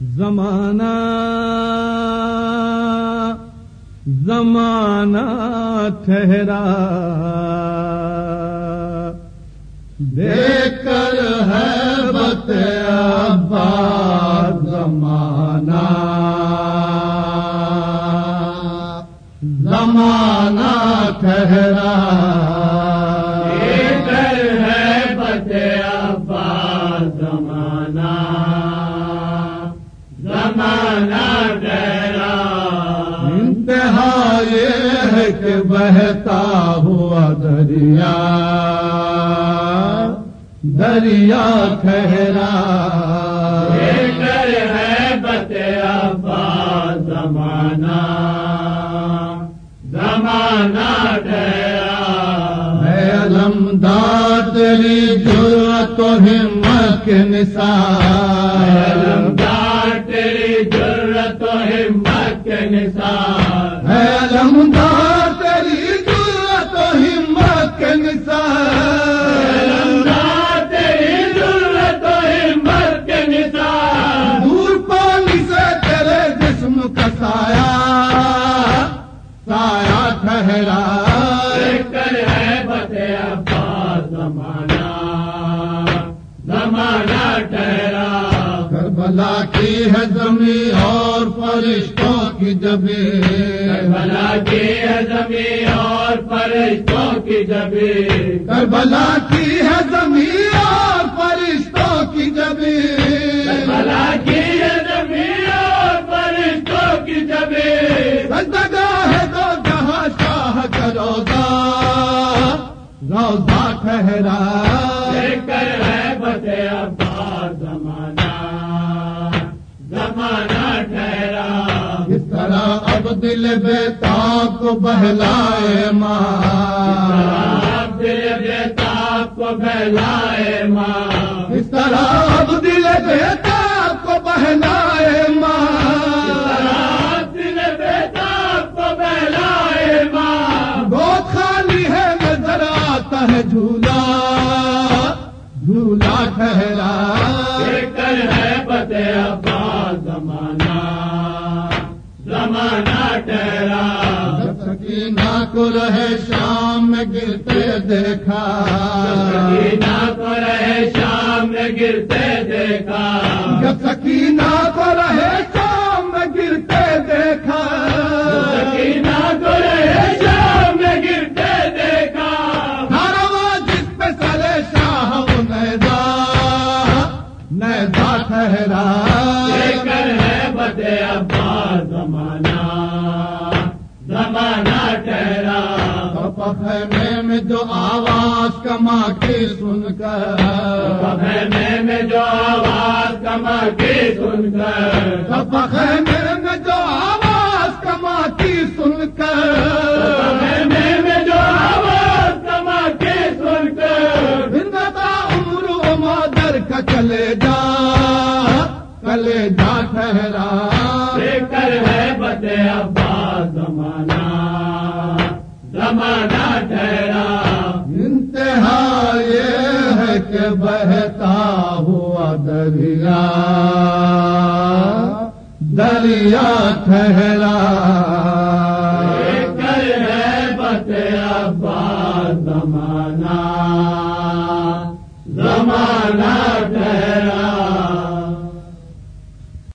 زمانہ زمانہ ٹھہرا۔ دیکھ کر ہے بت زمانہ۔ زمانہ ٹھہرا۔ انتہا یہ ہے کہ بہتا ہوا دریا دریا ٹھہرا کر ہے بتے ابا زمانہ زمانہ ٹھہرا ہے علمدار تیری ضرورت ہمت نثار نثار ہے۔ علمدار تیری ضرورت و ہمت کے نثار تیری ضرورت و ہمت کے نثار دور پانی سے تیرے جسم کا سایہ۔ سایہ ٹھہرا۔ کر ہے بتے ابا زمانہ۔ زمانہ ٹھہرا۔ کربلا کی ہے زمین اور فرشتوں کی جبیں بلا کی ہے زمین اور فرشتوں کی جبی کربلا کی ہے زمین اور فرشتوں کی جبیں بلا کی ہے زمین اور فرشتوں کی جبی سجدہ ہے تو جہاں شاہ کا روزہ۔ روزہ ٹھہرا۔ کر ہے بتے ابا۔ زمانہ ٹھہرا اس طرح اب دل بیتاب کو بہلائے ماں آپ دل بیتاب کو بہلائے ماں۔ اس طرح اب دل بیتاب کو بہلائے ماں دل بیتاب کو بہلائے ماں۔ بہت خالی ہے نظر آتا ہے جھولا جھولا ٹھہرا۔ کر ہے بتے ابا۔ زمانہ زمانہ ٹھہرا۔ جب سکینہ کو رہے شام میں گرتے دیکھا۔ سکینہ کو رہے شام میں گرتے دیکھا۔ جب سکینہ کو میں جو آواز کما کے سن کر۔ میں جو آواز کما کے سن کر۔ میں جو آواز کما کی سن کر۔ میں جو آواز کما کے سن کر۔ زندہ عمر و مادر کا چلے جا۔ کلے جا ٹھہرا۔ کر ہے بتے ابا زمانہ۔ زمانہ ٹھہرا۔ انتہا یہ ہے کہ بہتا ہوا دریا۔ دریا ٹھہرا۔ زمانہ۔ زمانہ